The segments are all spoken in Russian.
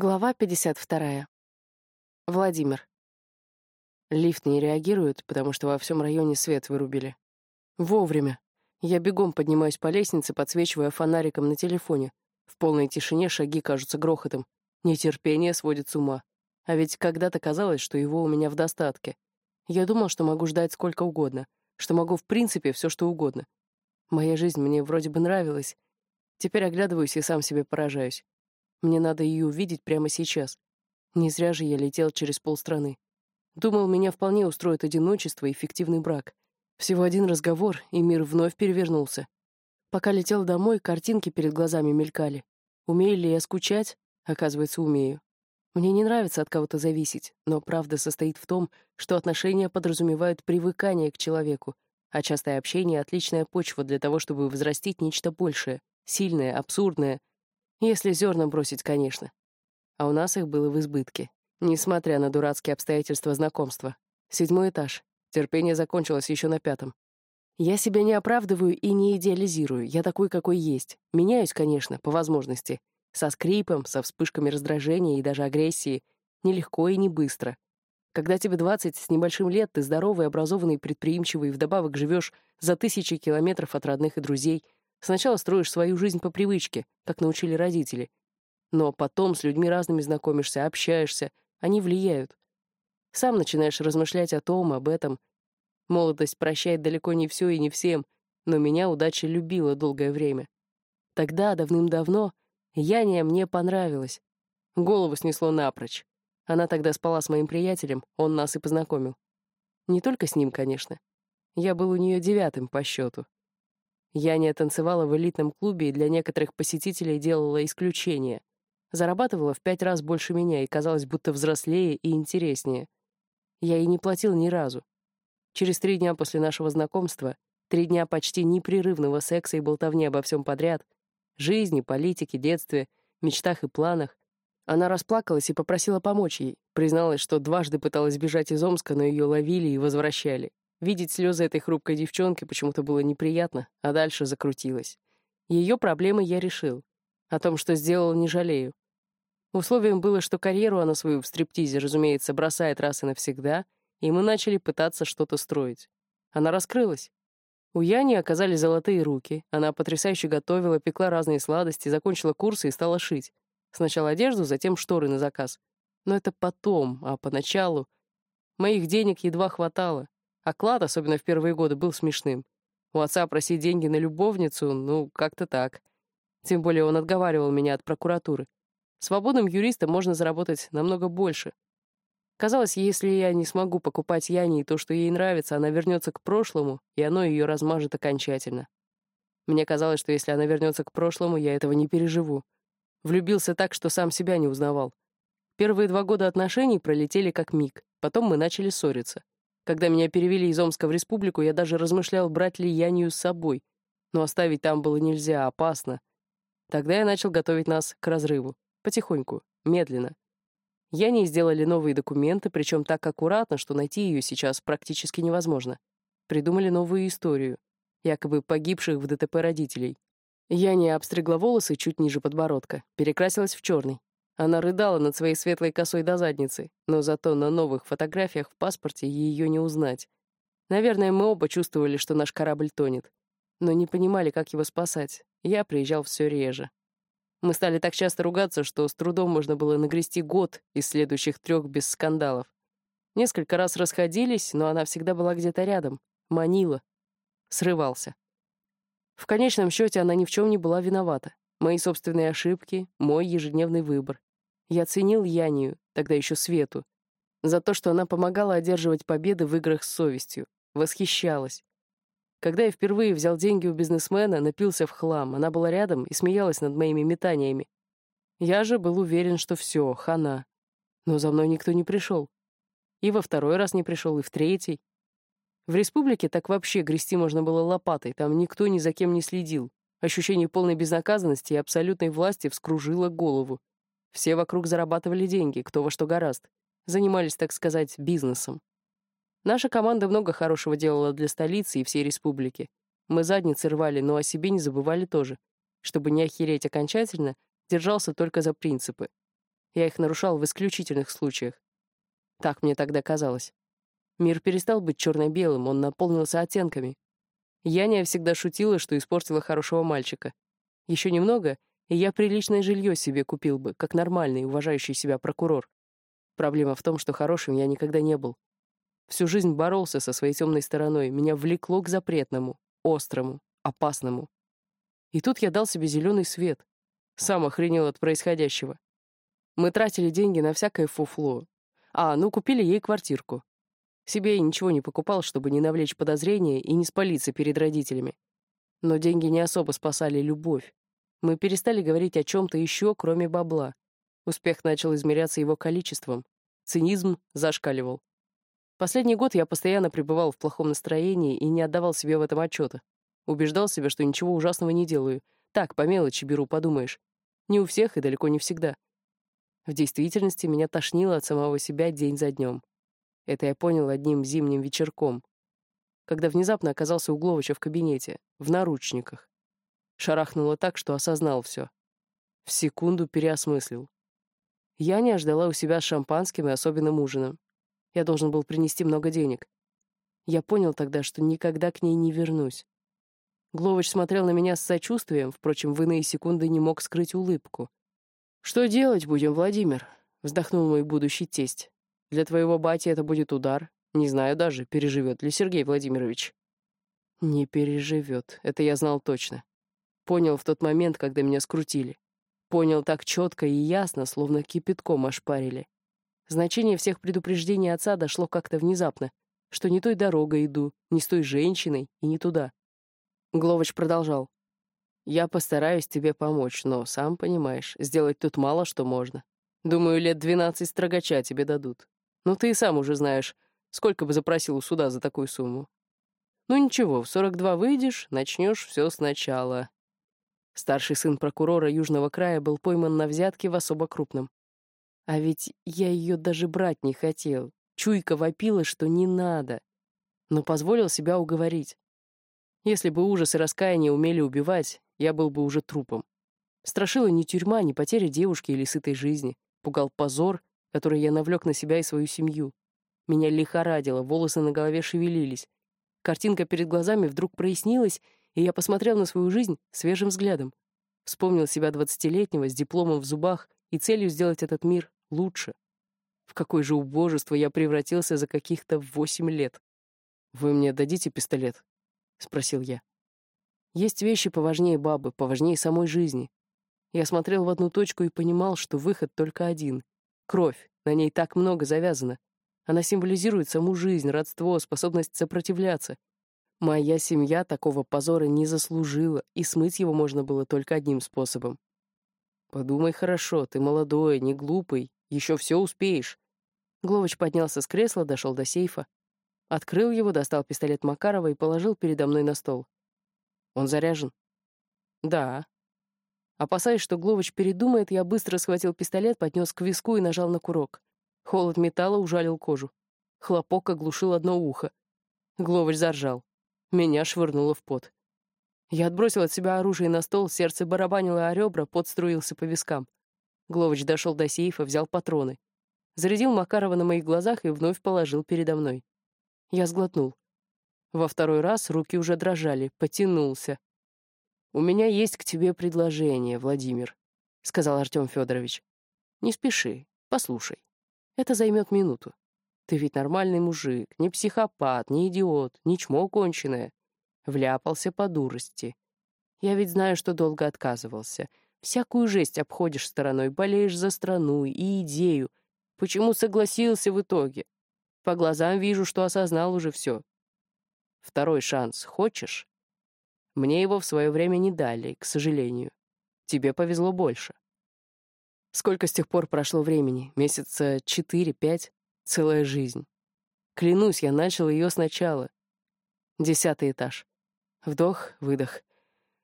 Глава 52. Владимир. Лифт не реагирует, потому что во всем районе свет вырубили. Вовремя. Я бегом поднимаюсь по лестнице, подсвечивая фонариком на телефоне. В полной тишине шаги кажутся грохотом. Нетерпение сводит с ума. А ведь когда-то казалось, что его у меня в достатке. Я думал, что могу ждать сколько угодно, что могу в принципе все что угодно. Моя жизнь мне вроде бы нравилась. Теперь оглядываюсь и сам себе поражаюсь. Мне надо ее увидеть прямо сейчас. Не зря же я летел через полстраны. Думал, меня вполне устроит одиночество и фиктивный брак. Всего один разговор, и мир вновь перевернулся. Пока летел домой, картинки перед глазами мелькали. Умею ли я скучать? Оказывается, умею. Мне не нравится от кого-то зависеть, но правда состоит в том, что отношения подразумевают привыкание к человеку, а частое общение — отличная почва для того, чтобы взрастить нечто большее, сильное, абсурдное, если зерна бросить, конечно. А у нас их было в избытке, несмотря на дурацкие обстоятельства знакомства. Седьмой этаж. Терпение закончилось еще на пятом. Я себя не оправдываю и не идеализирую, я такой, какой есть. Меняюсь, конечно, по возможности. Со скрипом, со вспышками раздражения и даже агрессии. Нелегко и не быстро. Когда тебе 20 с небольшим лет, ты здоровый, образованный, предприимчивый, вдобавок живешь за тысячи километров от родных и друзей — Сначала строишь свою жизнь по привычке, как научили родители. Но потом с людьми разными знакомишься, общаешься, они влияют. Сам начинаешь размышлять о том, об этом. Молодость прощает далеко не все и не всем, но меня удача любила долгое время. Тогда, давным-давно, Яния мне понравилась. Голову снесло напрочь. Она тогда спала с моим приятелем, он нас и познакомил. Не только с ним, конечно. Я был у нее девятым по счету. Яня танцевала в элитном клубе и для некоторых посетителей делала исключение. Зарабатывала в пять раз больше меня и казалось, будто взрослее и интереснее. Я ей не платил ни разу. Через три дня после нашего знакомства, три дня почти непрерывного секса и болтовни обо всем подряд, жизни, политике, детстве, мечтах и планах, она расплакалась и попросила помочь ей, призналась, что дважды пыталась бежать из Омска, но ее ловили и возвращали. Видеть слезы этой хрупкой девчонки почему-то было неприятно, а дальше закрутилось. Ее проблемы я решил. О том, что сделал, не жалею. Условием было, что карьеру она свою в стриптизе, разумеется, бросает раз и навсегда, и мы начали пытаться что-то строить. Она раскрылась. У Яни оказались золотые руки, она потрясающе готовила, пекла разные сладости, закончила курсы и стала шить. Сначала одежду, затем шторы на заказ. Но это потом, а поначалу... Моих денег едва хватало. Оклад, особенно в первые годы, был смешным. У отца просить деньги на любовницу, ну, как-то так. Тем более он отговаривал меня от прокуратуры. Свободным юристом можно заработать намного больше. Казалось, если я не смогу покупать Яне то, что ей нравится, она вернется к прошлому, и оно ее размажет окончательно. Мне казалось, что если она вернется к прошлому, я этого не переживу. Влюбился так, что сам себя не узнавал. Первые два года отношений пролетели как миг, потом мы начали ссориться. Когда меня перевели из Омска в республику, я даже размышлял, брать ли Янию с собой. Но оставить там было нельзя, опасно. Тогда я начал готовить нас к разрыву. Потихоньку, медленно. Яне сделали новые документы, причем так аккуратно, что найти ее сейчас практически невозможно. Придумали новую историю, якобы погибших в ДТП родителей. Яне обстригла волосы чуть ниже подбородка, перекрасилась в черный. Она рыдала над своей светлой косой до задницы, но зато на новых фотографиях в паспорте ее не узнать. Наверное, мы оба чувствовали, что наш корабль тонет, но не понимали, как его спасать. Я приезжал все реже. Мы стали так часто ругаться, что с трудом можно было нагрести год из следующих трех без скандалов. Несколько раз расходились, но она всегда была где-то рядом, манила. Срывался. В конечном счете она ни в чем не была виновата. Мои собственные ошибки, мой ежедневный выбор. Я ценил Янию, тогда еще Свету, за то, что она помогала одерживать победы в играх с совестью, восхищалась. Когда я впервые взял деньги у бизнесмена, напился в хлам, она была рядом и смеялась над моими метаниями. Я же был уверен, что все, хана. Но за мной никто не пришел. И во второй раз не пришел, и в третий. В республике так вообще грести можно было лопатой, там никто ни за кем не следил. Ощущение полной безнаказанности и абсолютной власти вскружило голову. Все вокруг зарабатывали деньги, кто во что гораст. Занимались, так сказать, бизнесом. Наша команда много хорошего делала для столицы и всей республики. Мы задницы рвали, но о себе не забывали тоже. Чтобы не охереть окончательно, держался только за принципы. Я их нарушал в исключительных случаях. Так мне тогда казалось. Мир перестал быть черно-белым, он наполнился оттенками. Яня всегда шутила, что испортила хорошего мальчика. Еще немного, и я приличное жилье себе купил бы, как нормальный, уважающий себя прокурор. Проблема в том, что хорошим я никогда не был. Всю жизнь боролся со своей темной стороной, меня влекло к запретному, острому, опасному. И тут я дал себе зеленый свет. Сам охренел от происходящего. Мы тратили деньги на всякое фуфло. А, ну, купили ей квартирку. Себе я ничего не покупал, чтобы не навлечь подозрения и не спалиться перед родителями. Но деньги не особо спасали любовь. Мы перестали говорить о чем-то еще, кроме бабла. Успех начал измеряться его количеством. Цинизм зашкаливал. Последний год я постоянно пребывал в плохом настроении и не отдавал себе в этом отчета. Убеждал себя, что ничего ужасного не делаю. Так, по мелочи беру, подумаешь. Не у всех и далеко не всегда. В действительности меня тошнило от самого себя день за днем. Это я понял одним зимним вечерком, когда внезапно оказался у Гловича в кабинете, в наручниках. Шарахнуло так, что осознал все. В секунду переосмыслил. Я не ожидала у себя шампанским и особенным ужином. Я должен был принести много денег. Я понял тогда, что никогда к ней не вернусь. Глович смотрел на меня с сочувствием, впрочем, в иные секунды не мог скрыть улыбку. «Что делать будем, Владимир?» — вздохнул мой будущий тесть. «Для твоего бати это будет удар. Не знаю даже, переживет ли Сергей Владимирович». «Не переживет, это я знал точно. Понял в тот момент, когда меня скрутили. Понял так четко и ясно, словно кипятком ошпарили. Значение всех предупреждений отца дошло как-то внезапно, что не той дорогой иду, не с той женщиной и не туда. Гловоч продолжал. «Я постараюсь тебе помочь, но, сам понимаешь, сделать тут мало что можно. Думаю, лет двенадцать строгача тебе дадут. Ну, ты и сам уже знаешь, сколько бы запросил у суда за такую сумму. Ну ничего, в сорок два выйдешь, начнешь все сначала». Старший сын прокурора Южного края был пойман на взятке в особо крупном. А ведь я ее даже брать не хотел. Чуйка вопила, что не надо. Но позволил себя уговорить. Если бы ужас и раскаяние умели убивать, я был бы уже трупом. Страшила не тюрьма, не потеря девушки или сытой жизни. Пугал позор, который я навлек на себя и свою семью. Меня лихорадило, волосы на голове шевелились. Картинка перед глазами вдруг прояснилась, и я посмотрел на свою жизнь свежим взглядом. Вспомнил себя двадцатилетнего с дипломом в зубах и целью сделать этот мир лучше. В какое же убожество я превратился за каких-то восемь лет. «Вы мне дадите пистолет?» — спросил я. «Есть вещи поважнее бабы, поважнее самой жизни». Я смотрел в одну точку и понимал, что выход только один. Кровь, на ней так много завязано. Она символизирует саму жизнь, родство, способность сопротивляться. Моя семья такого позора не заслужила, и смыть его можно было только одним способом. «Подумай хорошо, ты молодой, не глупый, еще все успеешь». Гловыч поднялся с кресла, дошел до сейфа. Открыл его, достал пистолет Макарова и положил передо мной на стол. «Он заряжен?» «Да». Опасаясь, что Гловыч передумает, я быстро схватил пистолет, поднес к виску и нажал на курок. Холод металла ужалил кожу. Хлопок оглушил одно ухо. Гловыч заржал. Меня швырнуло в пот. Я отбросил от себя оружие на стол, сердце барабанило о ребра, пот струился по вискам. Гловыч дошел до сейфа, взял патроны. Зарядил Макарова на моих глазах и вновь положил передо мной. Я сглотнул. Во второй раз руки уже дрожали, потянулся. «У меня есть к тебе предложение, Владимир», — сказал Артем Федорович. «Не спеши, послушай. Это займет минуту. Ты ведь нормальный мужик, не психопат, не идиот, не чмо конченое. Вляпался по дурости. Я ведь знаю, что долго отказывался. Всякую жесть обходишь стороной, болеешь за страну и идею. Почему согласился в итоге? По глазам вижу, что осознал уже все. Второй шанс хочешь? Мне его в свое время не дали, к сожалению. Тебе повезло больше. Сколько с тех пор прошло времени? Месяца четыре-пять? Целая жизнь. Клянусь, я начал ее сначала. Десятый этаж. Вдох, выдох.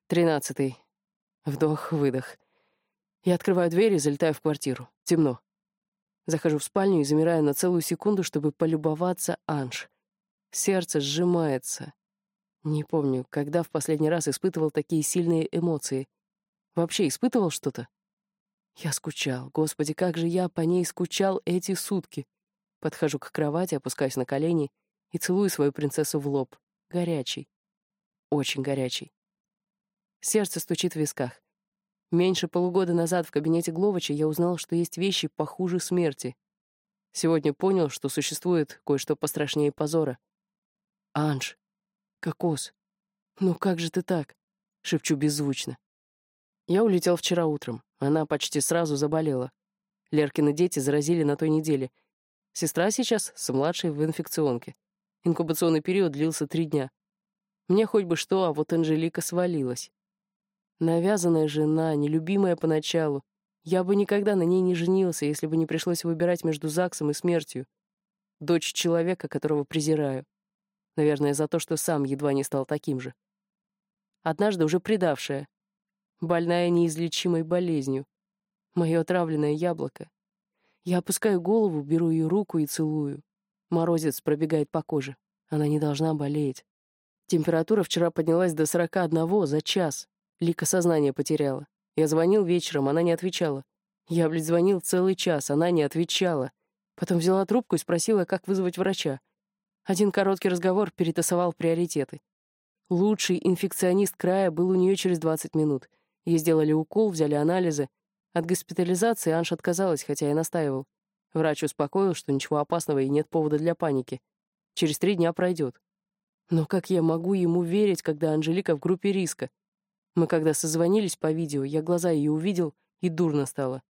Тринадцатый. Вдох, выдох. Я открываю дверь и залетаю в квартиру. Темно. Захожу в спальню и замираю на целую секунду, чтобы полюбоваться Анж. Сердце сжимается. Не помню, когда в последний раз испытывал такие сильные эмоции. Вообще испытывал что-то? Я скучал. Господи, как же я по ней скучал эти сутки. Подхожу к кровати, опускаюсь на колени и целую свою принцессу в лоб. Горячий. Очень горячий. Сердце стучит в висках. Меньше полугода назад в кабинете Гловача я узнал, что есть вещи похуже смерти. Сегодня понял, что существует кое-что пострашнее позора. «Анж, кокос, ну как же ты так?» — шепчу беззвучно. Я улетел вчера утром. Она почти сразу заболела. Леркины дети заразили на той неделе. Сестра сейчас с младшей в инфекционке. Инкубационный период длился три дня. Мне хоть бы что, а вот Анжелика свалилась. Навязанная жена, нелюбимая поначалу. Я бы никогда на ней не женился, если бы не пришлось выбирать между ЗАГСом и смертью. Дочь человека, которого презираю. Наверное, за то, что сам едва не стал таким же. Однажды уже предавшая. Больная неизлечимой болезнью. Мое отравленное яблоко. Я опускаю голову, беру ее руку и целую. Морозец пробегает по коже. Она не должна болеть. Температура вчера поднялась до 41 за час. Лика сознание потеряла. Я звонил вечером, она не отвечала. Я, блядь, звонил целый час, она не отвечала. Потом взяла трубку и спросила, как вызвать врача. Один короткий разговор перетасовал приоритеты. Лучший инфекционист края был у нее через 20 минут. Ей сделали укол, взяли анализы. От госпитализации Анш отказалась, хотя и настаивал. Врач успокоил, что ничего опасного и нет повода для паники. Через три дня пройдет. Но как я могу ему верить, когда Анжелика в группе риска? Мы когда созвонились по видео, я глаза ее увидел, и дурно стало.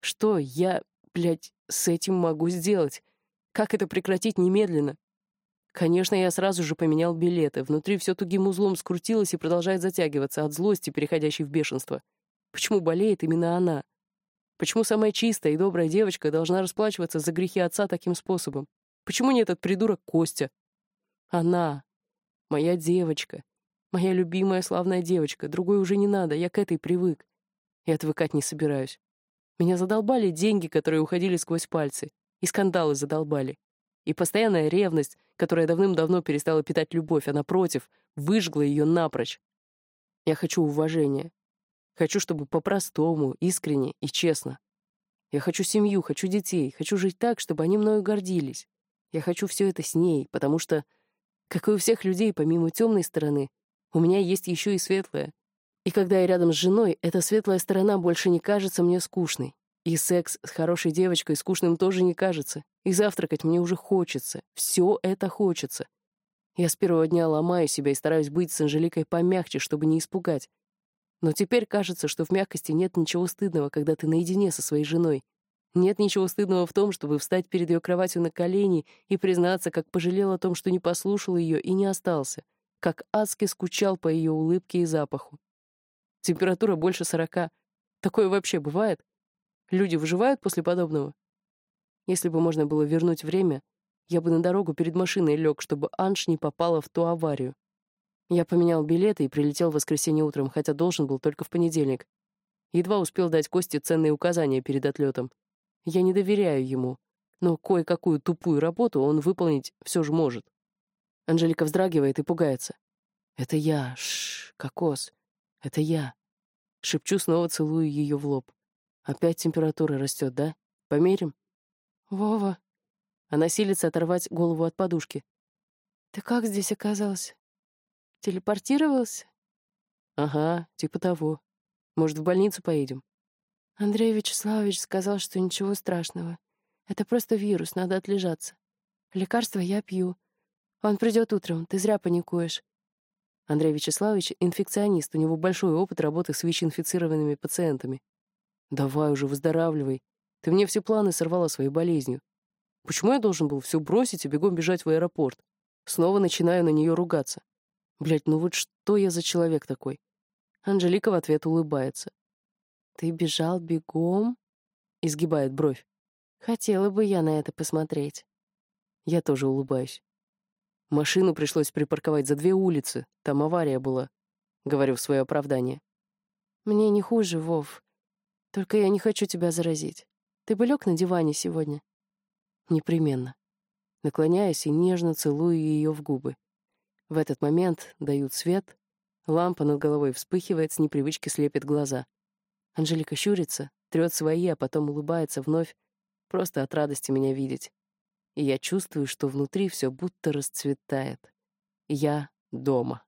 Что я, блядь, с этим могу сделать? Как это прекратить немедленно? Конечно, я сразу же поменял билеты. Внутри все тугим узлом скрутилось и продолжает затягиваться от злости, переходящей в бешенство. Почему болеет именно она? Почему самая чистая и добрая девочка должна расплачиваться за грехи отца таким способом? Почему не этот придурок Костя? Она, моя девочка, Моя любимая славная девочка, другой уже не надо, я к этой привык. И отвыкать не собираюсь. Меня задолбали деньги, которые уходили сквозь пальцы, и скандалы задолбали. И постоянная ревность, которая давным-давно перестала питать любовь, а напротив, выжгла ее напрочь. Я хочу уважения. Хочу, чтобы по-простому, искренне и честно. Я хочу семью, хочу детей, хочу жить так, чтобы они мною гордились. Я хочу все это с ней, потому что, как и у всех людей, помимо темной стороны, у меня есть еще и светлая. И когда я рядом с женой, эта светлая сторона больше не кажется мне скучной. И секс с хорошей девочкой скучным тоже не кажется. И завтракать мне уже хочется. Все это хочется. Я с первого дня ломаю себя и стараюсь быть с Анжеликой помягче, чтобы не испугать. Но теперь кажется, что в мягкости нет ничего стыдного, когда ты наедине со своей женой. Нет ничего стыдного в том, чтобы встать перед ее кроватью на колени и признаться, как пожалел о том, что не послушал ее и не остался как адски скучал по ее улыбке и запаху. Температура больше сорока. Такое вообще бывает? Люди выживают после подобного? Если бы можно было вернуть время, я бы на дорогу перед машиной лег, чтобы Анш не попала в ту аварию. Я поменял билеты и прилетел в воскресенье утром, хотя должен был только в понедельник. Едва успел дать Косте ценные указания перед отлетом. Я не доверяю ему, но кое-какую тупую работу он выполнить все же может. Анжелика вздрагивает и пугается. «Это я, шш, кокос. Это я». Шепчу, снова целую ее в лоб. Опять температура растет, да? Померим? Вова. Она силится оторвать голову от подушки. Ты как здесь оказался? Телепортировался? Ага, типа того. Может, в больницу поедем? Андрей Вячеславович сказал, что ничего страшного. Это просто вирус, надо отлежаться. Лекарства я пью. Он придет утром, ты зря паникуешь. Андрей Вячеславович — инфекционист, у него большой опыт работы с ВИЧ-инфицированными пациентами. Давай уже, выздоравливай. Ты мне все планы сорвала своей болезнью. Почему я должен был все бросить и бегом бежать в аэропорт? Снова начинаю на нее ругаться. Блять, ну вот что я за человек такой? Анжелика в ответ улыбается. «Ты бежал бегом?» — изгибает бровь. «Хотела бы я на это посмотреть». Я тоже улыбаюсь. Машину пришлось припарковать за две улицы, там авария была. Говорю в свое оправдание. Мне не хуже, Вов. Только я не хочу тебя заразить. Ты бы лег на диване сегодня? Непременно. Наклоняюсь и нежно целую ее в губы. В этот момент дают свет, лампа над головой вспыхивает, с непривычки слепит глаза. Анжелика щурится, трет свои, а потом улыбается вновь, просто от радости меня видеть. И я чувствую, что внутри все будто расцветает. Я дома.